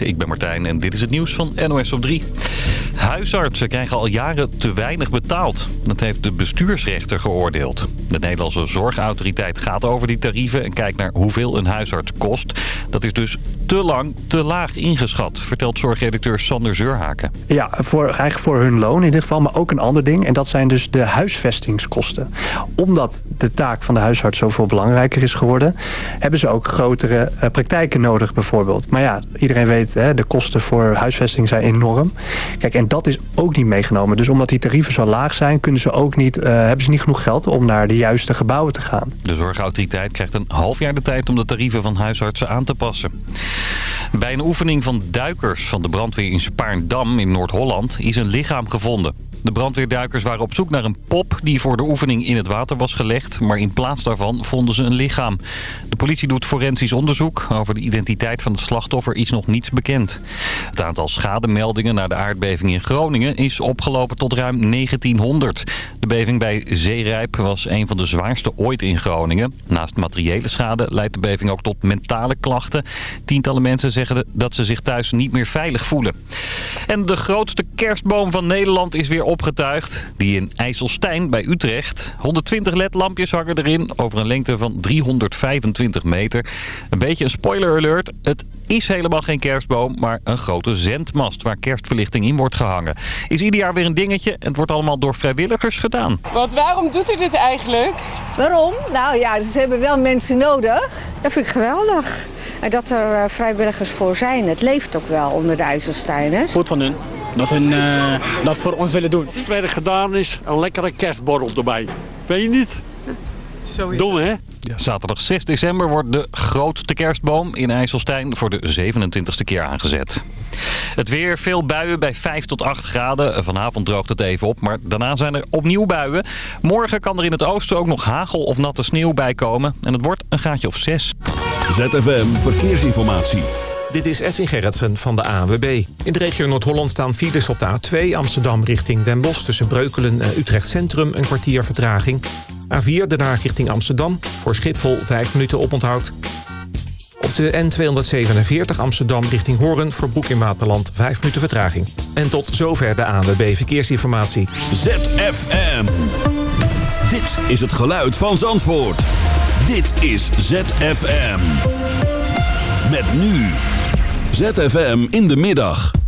Ik ben Martijn en dit is het nieuws van NOS op 3. Huisartsen krijgen al jaren te weinig betaald. Dat heeft de bestuursrechter geoordeeld. De Nederlandse Zorgautoriteit gaat over die tarieven en kijkt naar hoeveel een huisarts kost. Dat is dus te lang, te laag ingeschat, vertelt zorgredacteur Sander Zeurhaken. Ja, voor, eigenlijk voor hun loon in dit geval, maar ook een ander ding. En dat zijn dus de huisvestingskosten. Omdat de taak van de huisarts zoveel belangrijker is geworden... hebben ze ook grotere uh, praktijken nodig bijvoorbeeld. Maar ja, iedereen weet, hè, de kosten voor huisvesting zijn enorm. Kijk, en dat is ook niet meegenomen. Dus omdat die tarieven zo laag zijn, kunnen ze ook niet, uh, hebben ze niet genoeg geld om naar de juiste gebouwen te gaan. De zorgautoriteit krijgt een half jaar de tijd om de tarieven van huisartsen aan te passen. Bij een oefening van duikers van de brandweer in Spaarndam in Noord-Holland is een lichaam gevonden. De brandweerduikers waren op zoek naar een pop die voor de oefening in het water was gelegd. Maar in plaats daarvan vonden ze een lichaam. De politie doet forensisch onderzoek. Over de identiteit van het slachtoffer is nog niets bekend. Het aantal schademeldingen na de aardbeving in Groningen is opgelopen tot ruim 1900. De beving bij Zeerijp was een van de zwaarste ooit in Groningen. Naast materiële schade leidt de beving ook tot mentale klachten. Tientallen mensen zeggen dat ze zich thuis niet meer veilig voelen. En de grootste kerstboom van Nederland is weer op opgetuigd. Die in IJsselstein bij Utrecht. 120 ledlampjes hangen erin over een lengte van 325 meter. Een beetje een spoiler alert. Het is helemaal geen kerstboom, maar een grote zendmast waar kerstverlichting in wordt gehangen. Is ieder jaar weer een dingetje en het wordt allemaal door vrijwilligers gedaan. Wat, waarom doet u dit eigenlijk? Waarom? Nou ja, ze hebben wel mensen nodig. Dat vind ik geweldig. En dat er vrijwilligers voor zijn. Het leeft ook wel onder de IJsselsteiners. Goed van hun dat hun uh, dat voor ons willen doen. Als het werk gedaan is, een lekkere kerstborrel erbij. Weet je niet? Dom, hè? Ja, zaterdag 6 december wordt de grootste kerstboom in IJsselstein voor de 27e keer aangezet. Het weer, veel buien bij 5 tot 8 graden. Vanavond droogt het even op, maar daarna zijn er opnieuw buien. Morgen kan er in het oosten ook nog hagel of natte sneeuw bij komen. En het wordt een gaatje of 6. ZFM Verkeersinformatie. Dit is Edwin Gerritsen van de ANWB. In de regio Noord-Holland staan files op de A2 Amsterdam richting Den Bosch... tussen Breukelen en Utrecht Centrum een kwartier vertraging. A4 daarna richting Amsterdam, voor Schiphol 5 minuten oponthoud. Op de N247 Amsterdam richting Hoorn voor Broek in Waterland 5 minuten vertraging. En tot zover de ANWB Verkeersinformatie. ZFM. Dit is het geluid van Zandvoort. Dit is ZFM. Met nu... ZFM in de middag.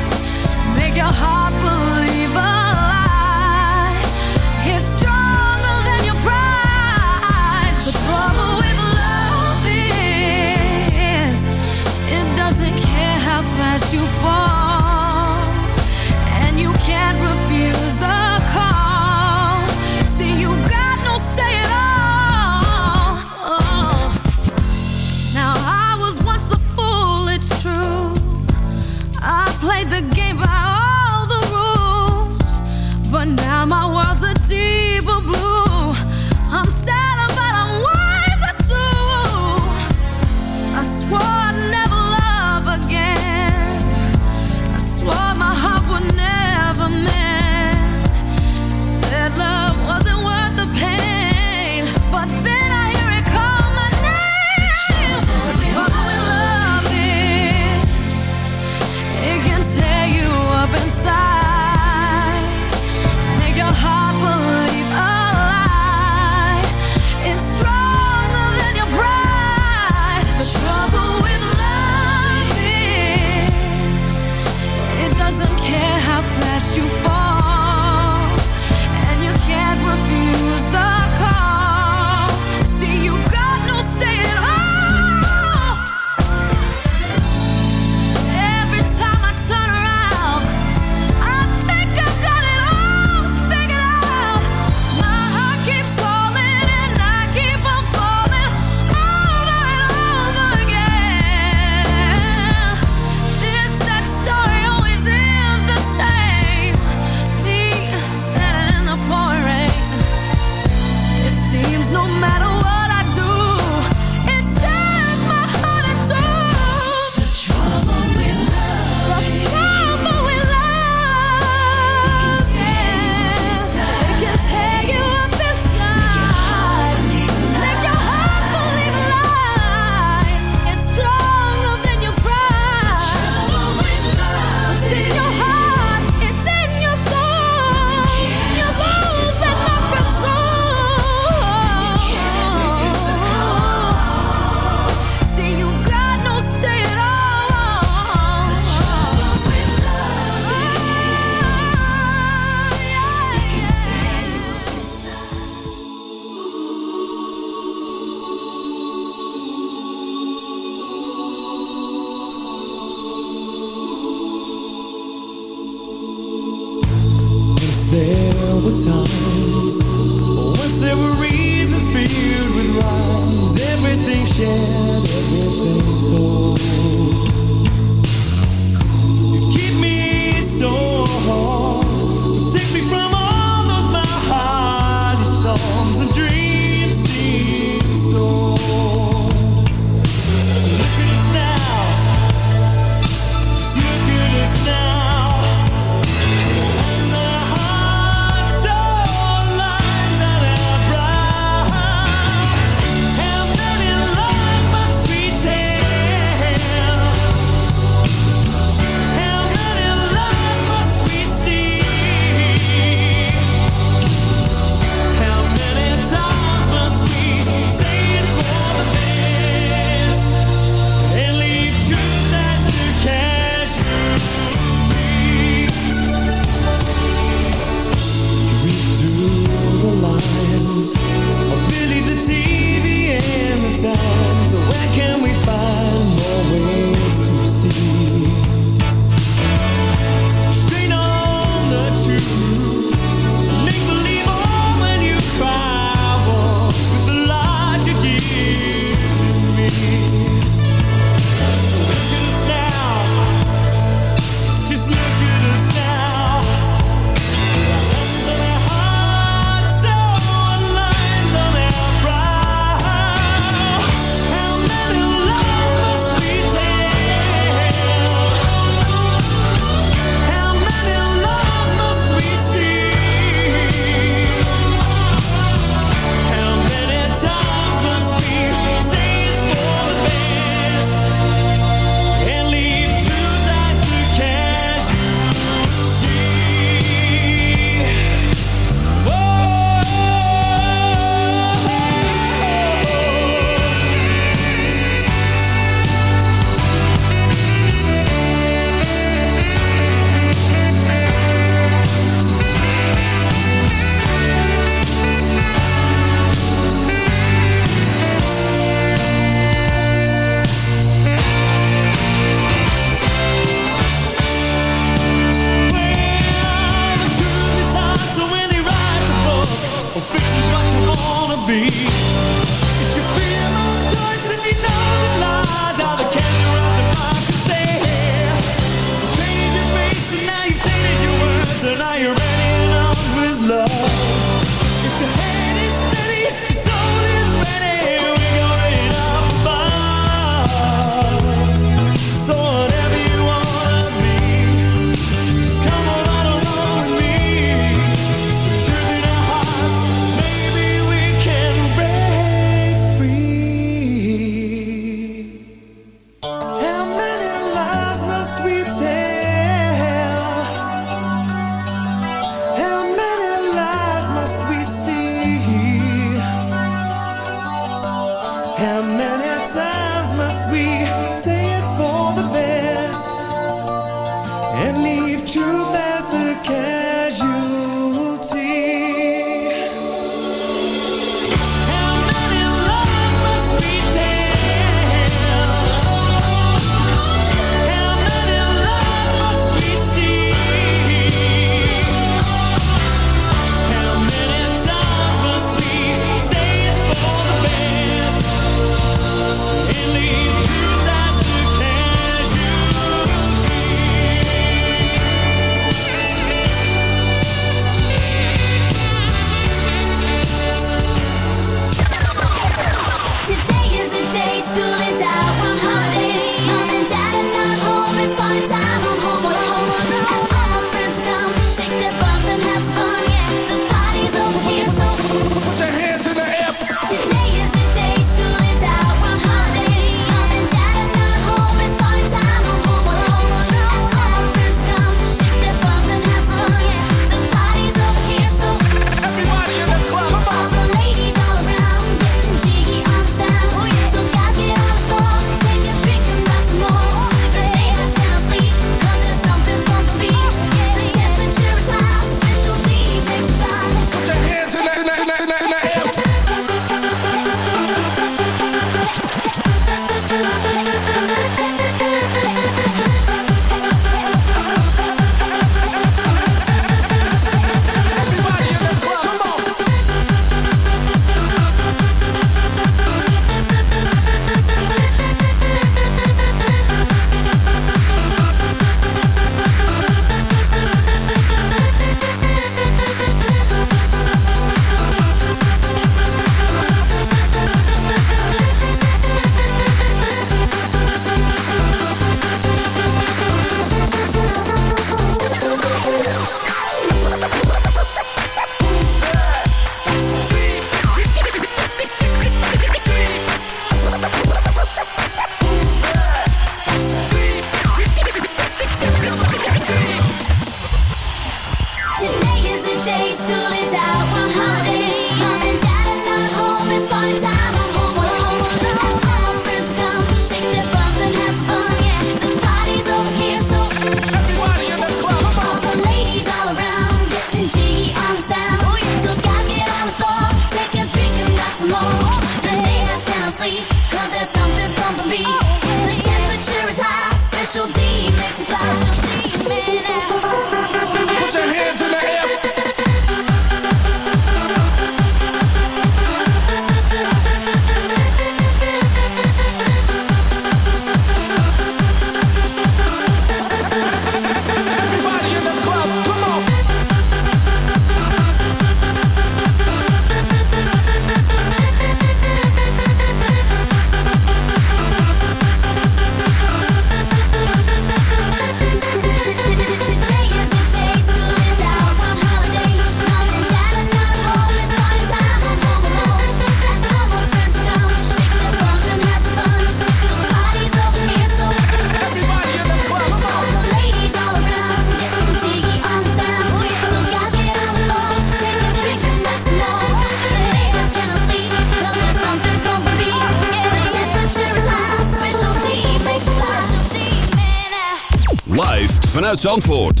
Vanuit Zandvoort.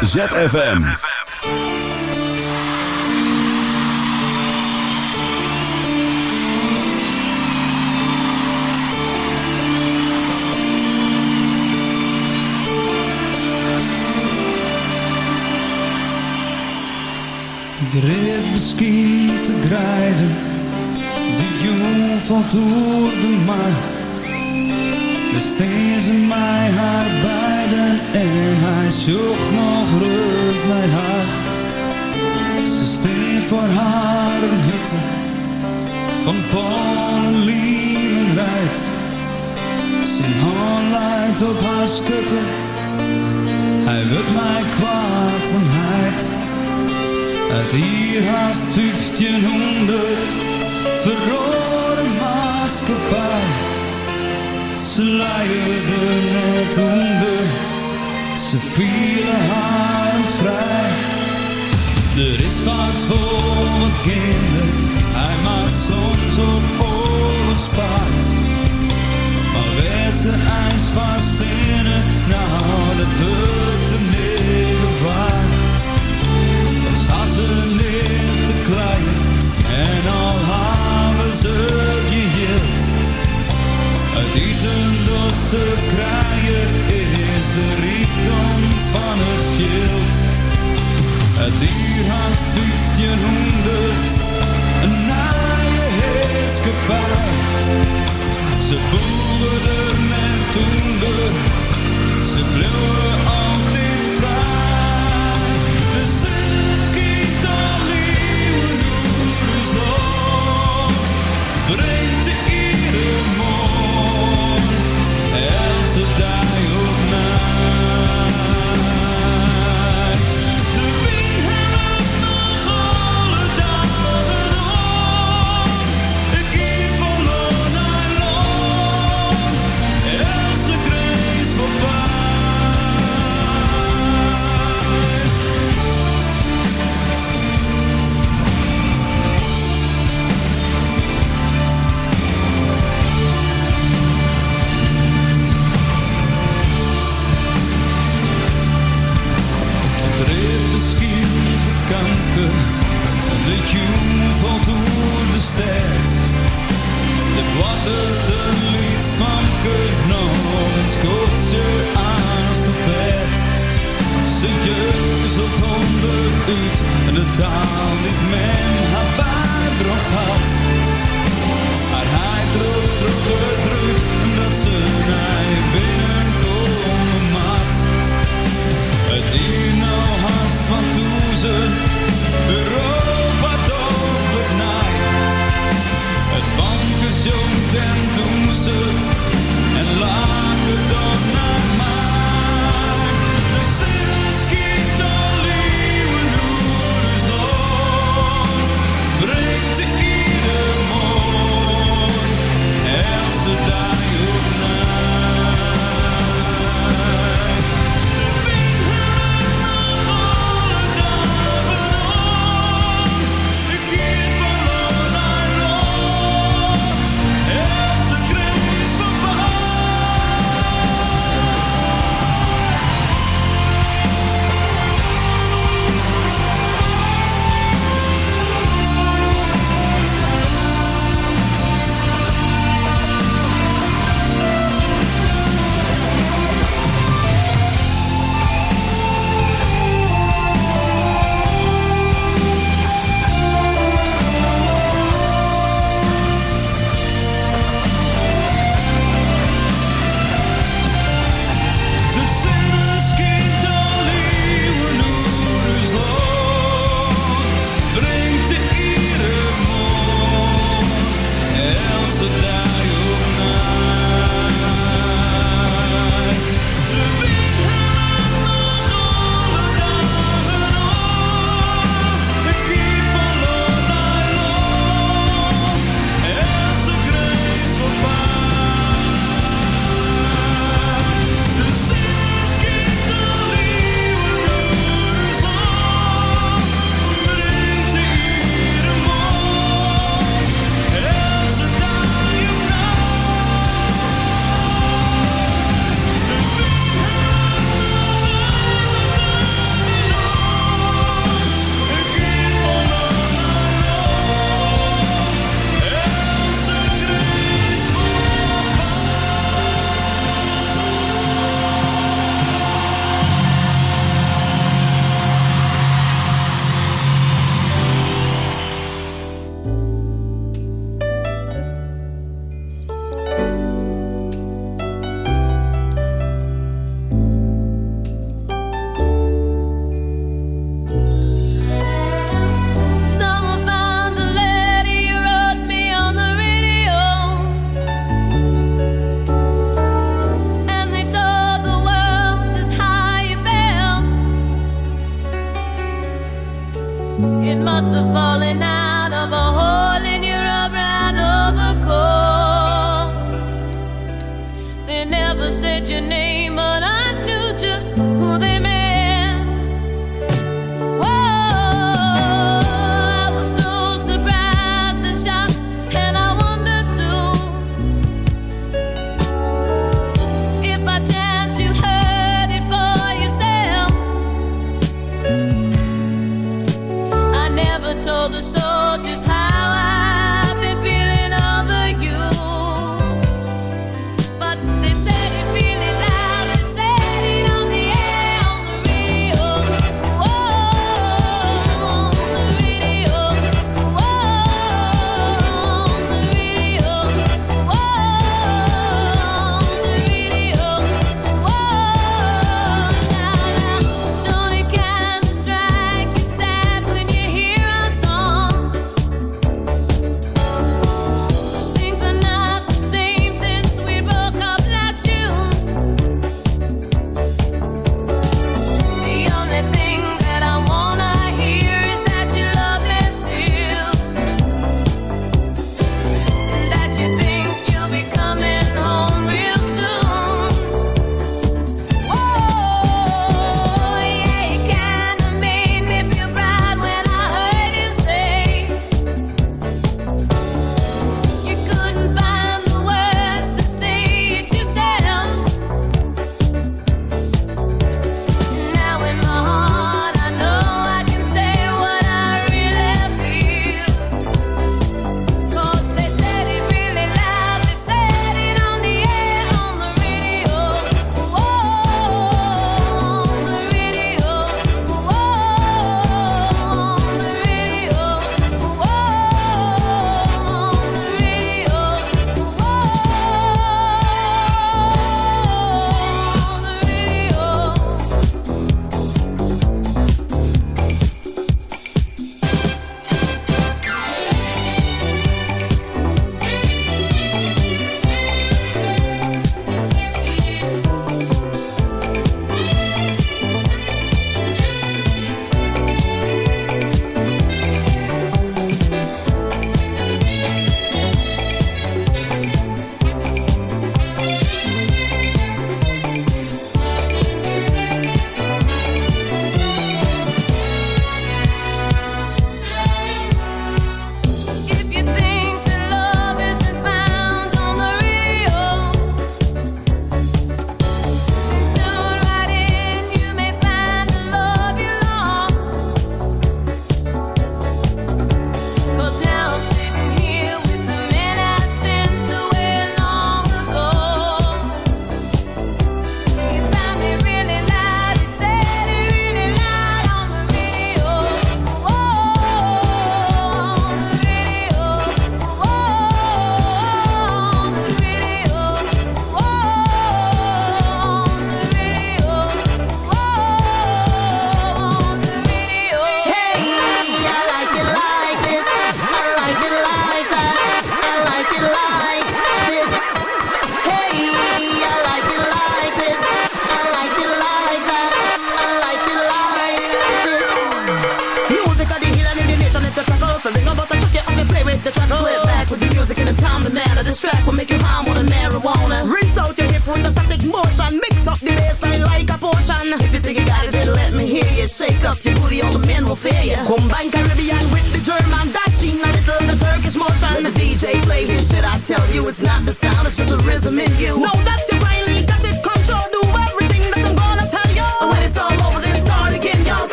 ZFM. Ik red misschien te grijden, de jong valt door de mar. Besteed ze mij haar en hij zocht nog rust bij haar. Ze steen voor haar een hutte van Polen, lieven rijdt. Zijn hand leidt op haar schutte, hij wil mij kwaad en heid. Uit hier haast 1500 verrode maatschappij. Ze leierden net onder, ze vielen haar vrij. Er is wat voor mijn kinderen, hij maakt soms op oorlogspaard. Maar werd ze ijs vast in het, nou dat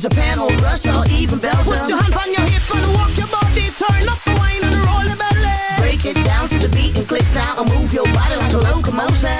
Japan or Russia or even Belgium. Put your hands on your hips and walk your body. Turn up the wine and roll your belly. Break it down to the beat and clicks now and move your body like a locomotion.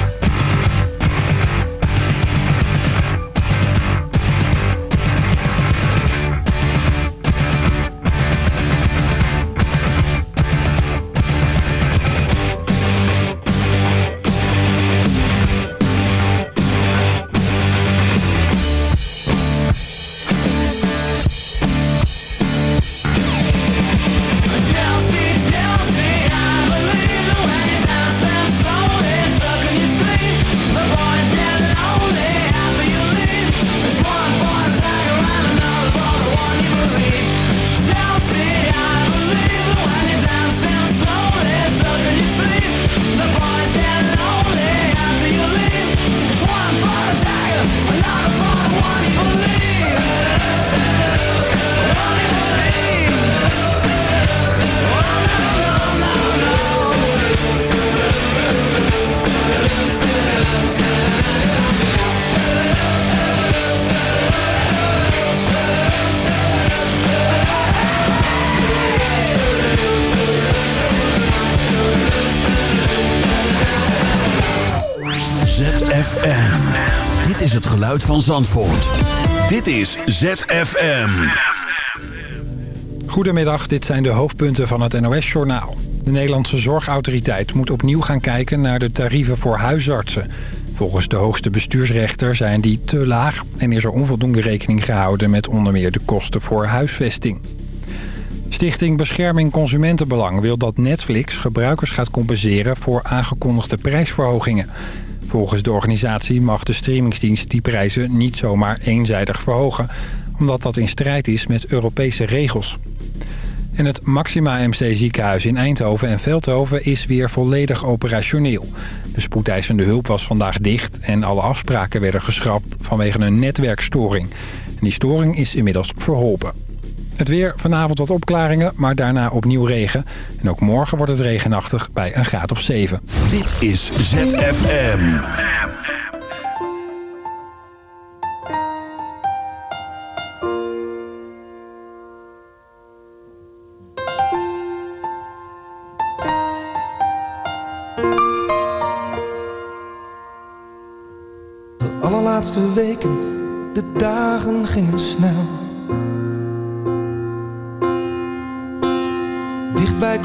Van Zandvoort. Dit is ZFM. Goedemiddag, dit zijn de hoofdpunten van het NOS-journaal. De Nederlandse Zorgautoriteit moet opnieuw gaan kijken naar de tarieven voor huisartsen. Volgens de hoogste bestuursrechter zijn die te laag... en is er onvoldoende rekening gehouden met onder meer de kosten voor huisvesting. Stichting Bescherming Consumentenbelang wil dat Netflix gebruikers gaat compenseren voor aangekondigde prijsverhogingen. Volgens de organisatie mag de streamingsdienst die prijzen niet zomaar eenzijdig verhogen, omdat dat in strijd is met Europese regels. En het Maxima MC ziekenhuis in Eindhoven en Veldhoven is weer volledig operationeel. De spoedeisende hulp was vandaag dicht en alle afspraken werden geschrapt vanwege een netwerkstoring. Die storing is inmiddels verholpen. Het weer, vanavond wat opklaringen, maar daarna opnieuw regen. En ook morgen wordt het regenachtig bij een graad of 7. Dit is ZFM. De allerlaatste weken, de dagen gingen snel.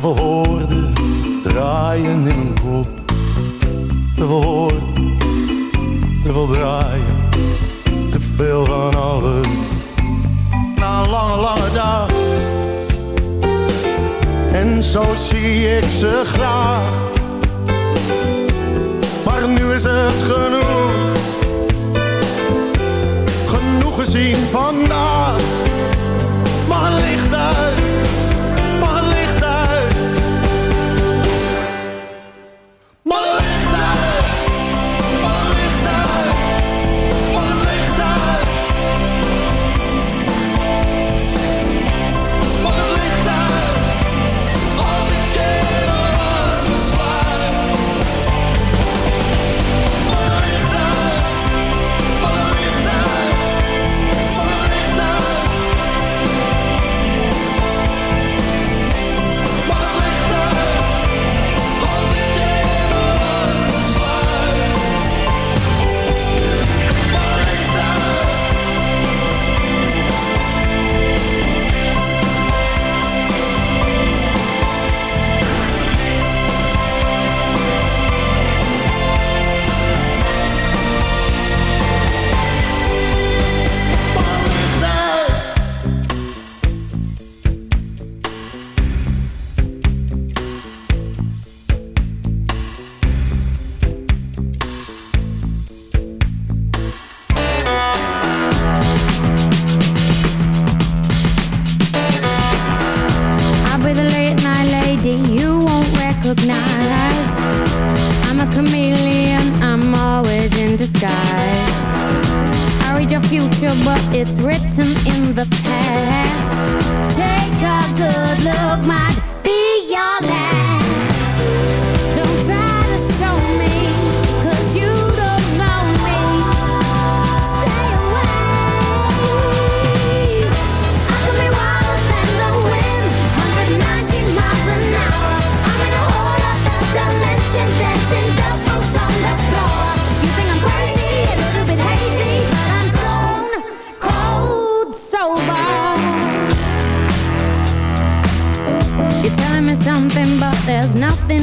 Te veel woorden draaien in mijn kop. Te veel woorden, te veel draaien, te veel van alles. Na een lange, lange dag. En zo zie ik ze graag. Maar nu is het genoeg. Genoeg gezien vandaag. Het licht